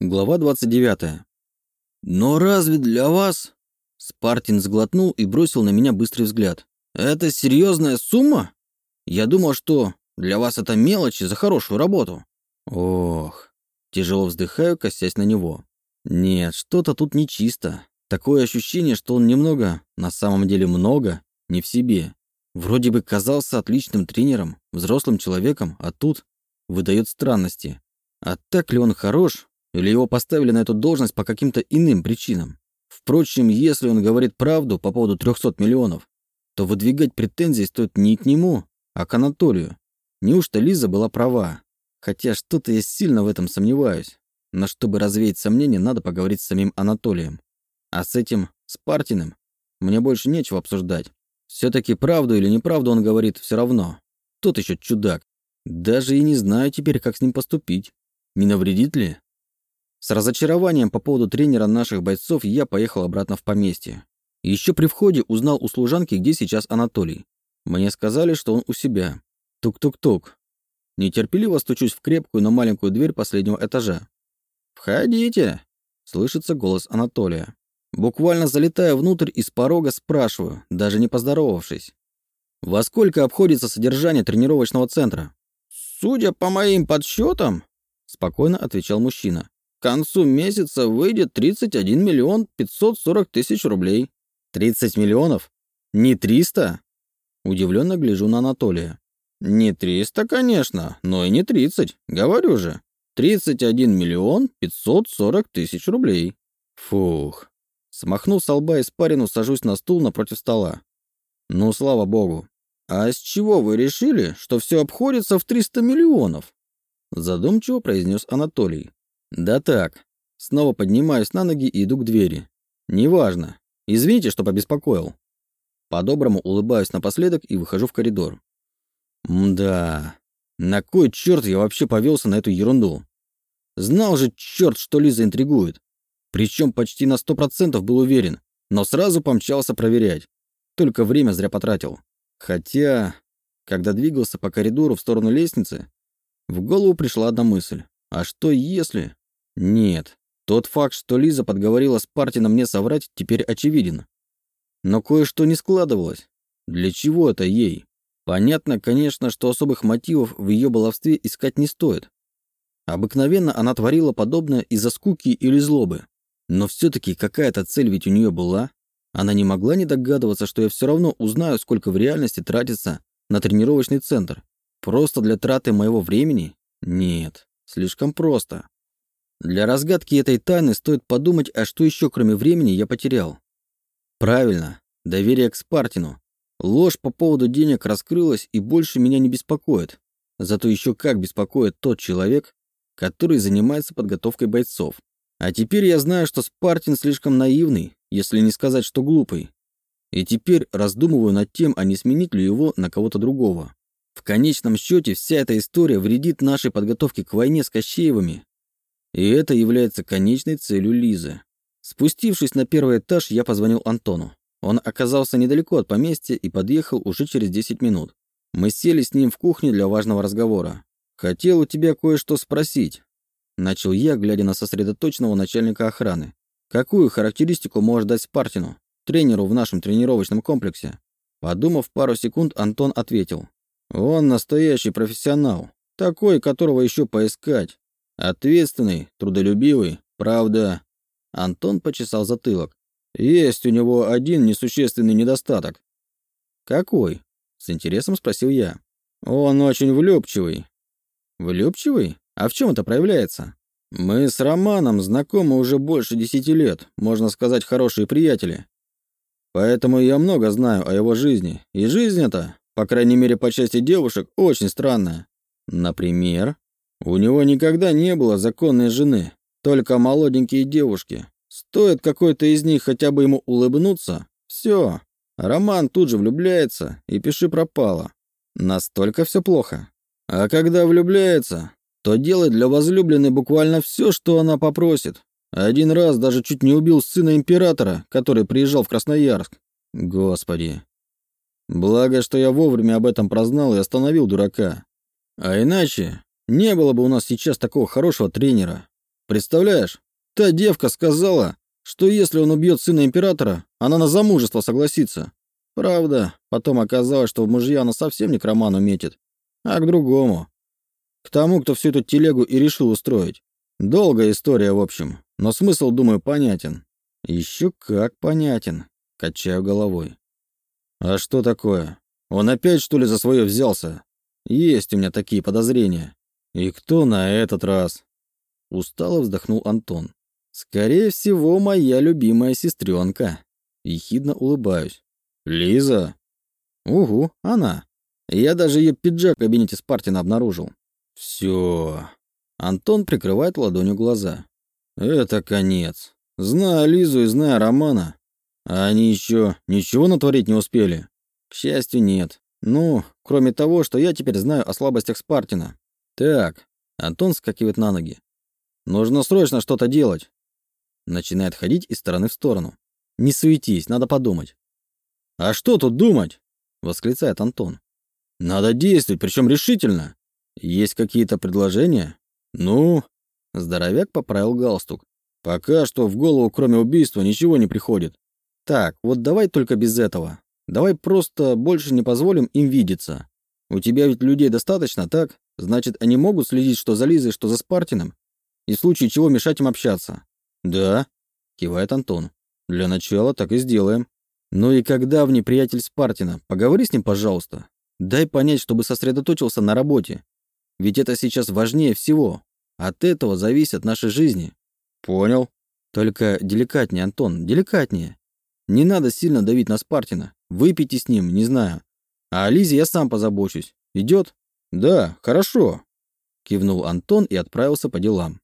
Глава 29. «Но разве для вас...» Спартин сглотнул и бросил на меня быстрый взгляд. «Это серьезная сумма? Я думал, что для вас это мелочи за хорошую работу». Ох, тяжело вздыхаю, косясь на него. Нет, что-то тут нечисто. Такое ощущение, что он немного, на самом деле много, не в себе. Вроде бы казался отличным тренером, взрослым человеком, а тут выдает странности. А так ли он хорош, или его поставили на эту должность по каким-то иным причинам. Впрочем, если он говорит правду по поводу 300 миллионов, то выдвигать претензии стоит не к нему, а к Анатолию. Неужто Лиза была права? Хотя что-то я сильно в этом сомневаюсь. Но чтобы развеять сомнения, надо поговорить с самим Анатолием. А с этим Спартиным мне больше нечего обсуждать. Все-таки правду или неправду он говорит все равно. Тот еще чудак. Даже и не знаю теперь, как с ним поступить. Не навредит ли? С разочарованием по поводу тренера наших бойцов я поехал обратно в поместье. Еще при входе узнал у служанки, где сейчас Анатолий. Мне сказали, что он у себя. Тук-тук-тук. Нетерпеливо стучусь в крепкую, но маленькую дверь последнего этажа. «Входите!» — слышится голос Анатолия. Буквально залетая внутрь и с порога спрашиваю, даже не поздоровавшись. «Во сколько обходится содержание тренировочного центра?» «Судя по моим подсчетам», — спокойно отвечал мужчина, к концу месяца выйдет 31 миллион 540 тысяч рублей. 30 миллионов? Не 300? Удивленно гляжу на Анатолия. Не 300, конечно, но и не 30. Говорю же. 31 миллион 540 тысяч рублей. Фух. Смахнув с лба испарину, сажусь на стул напротив стола. Ну, слава богу. А с чего вы решили, что все обходится в 300 миллионов? Задумчиво произнес Анатолий. Да так. Снова поднимаюсь на ноги и иду к двери. Неважно. Извините, что побеспокоил. По-доброму улыбаюсь напоследок и выхожу в коридор. Мда. На кой черт я вообще повелся на эту ерунду? Знал же черт, что Лиза интригует. Причем почти на сто процентов был уверен, но сразу помчался проверять. Только время зря потратил. Хотя, когда двигался по коридору в сторону лестницы, в голову пришла одна мысль. А что если... Нет, тот факт, что Лиза подговорила Спартина мне соврать, теперь очевиден. Но кое-что не складывалось. Для чего это ей? Понятно, конечно, что особых мотивов в ее баловстве искать не стоит. Обыкновенно она творила подобное из-за скуки или злобы. Но все-таки какая-то цель ведь у нее была. Она не могла не догадываться, что я все равно узнаю, сколько в реальности тратится на тренировочный центр. Просто для траты моего времени? Нет, слишком просто. Для разгадки этой тайны стоит подумать, а что еще кроме времени я потерял. Правильно, доверие к Спартину. Ложь по поводу денег раскрылась и больше меня не беспокоит. Зато еще как беспокоит тот человек, который занимается подготовкой бойцов. А теперь я знаю, что Спартин слишком наивный, если не сказать, что глупый. И теперь раздумываю над тем, а не сменить ли его на кого-то другого. В конечном счете вся эта история вредит нашей подготовке к войне с Кощеевыми и это является конечной целью Лизы. Спустившись на первый этаж, я позвонил Антону. Он оказался недалеко от поместья и подъехал уже через 10 минут. Мы сели с ним в кухне для важного разговора. «Хотел у тебя кое-что спросить», — начал я, глядя на сосредоточенного начальника охраны. «Какую характеристику можешь дать Спартину, тренеру в нашем тренировочном комплексе?» Подумав пару секунд, Антон ответил. «Он настоящий профессионал, такой, которого еще поискать. Ответственный, трудолюбивый, правда. Антон почесал затылок. Есть у него один несущественный недостаток. Какой? С интересом спросил я. Он очень влюбчивый. Влюбчивый? А в чем это проявляется? Мы с Романом знакомы уже больше десяти лет, можно сказать, хорошие приятели. Поэтому я много знаю о его жизни. И жизнь эта, по крайней мере по части девушек, очень странная. Например? У него никогда не было законной жены, только молоденькие девушки. Стоит какой-то из них хотя бы ему улыбнуться, все. Роман тут же влюбляется, и пиши пропало. Настолько все плохо. А когда влюбляется, то делает для возлюбленной буквально все, что она попросит. Один раз даже чуть не убил сына императора, который приезжал в Красноярск. Господи. Благо, что я вовремя об этом прознал и остановил дурака. А иначе не было бы у нас сейчас такого хорошего тренера. Представляешь, та девка сказала, что если он убьет сына императора, она на замужество согласится. Правда, потом оказалось, что в мужья она совсем не к роману метит, а к другому. К тому, кто всю эту телегу и решил устроить. Долгая история, в общем, но смысл, думаю, понятен. Еще как понятен. Качаю головой. А что такое? Он опять, что ли, за свое взялся? Есть у меня такие подозрения. И кто на этот раз? Устало вздохнул Антон. Скорее всего, моя любимая сестренка. Ехидно улыбаюсь. Лиза? Угу, она. Я даже ее пиджак в кабинете Спартина обнаружил. Все. Антон прикрывает ладонью глаза. Это конец. Зная Лизу и зная Романа, а они еще ничего натворить не успели. К счастью, нет. Ну, кроме того, что я теперь знаю о слабостях Спартина. Так, Антон скакивает на ноги. Нужно срочно что-то делать. Начинает ходить из стороны в сторону. Не суетись, надо подумать. А что тут думать? Восклицает Антон. Надо действовать, причем решительно. Есть какие-то предложения? Ну, здоровяк поправил галстук. Пока что в голову, кроме убийства, ничего не приходит. Так, вот давай только без этого. Давай просто больше не позволим им видеться. У тебя ведь людей достаточно, так? Значит, они могут следить что за Лизой, что за Спартином? И в случае чего мешать им общаться? Да, кивает Антон. Для начала так и сделаем. Ну и когда в неприятель Спартина, поговори с ним, пожалуйста. Дай понять, чтобы сосредоточился на работе. Ведь это сейчас важнее всего. От этого зависят наши жизни. Понял. Только деликатнее, Антон, деликатнее. Не надо сильно давить на Спартина. Выпейте с ним, не знаю. А о Лизе я сам позабочусь. Идет? Да, хорошо. Кивнул Антон и отправился по делам.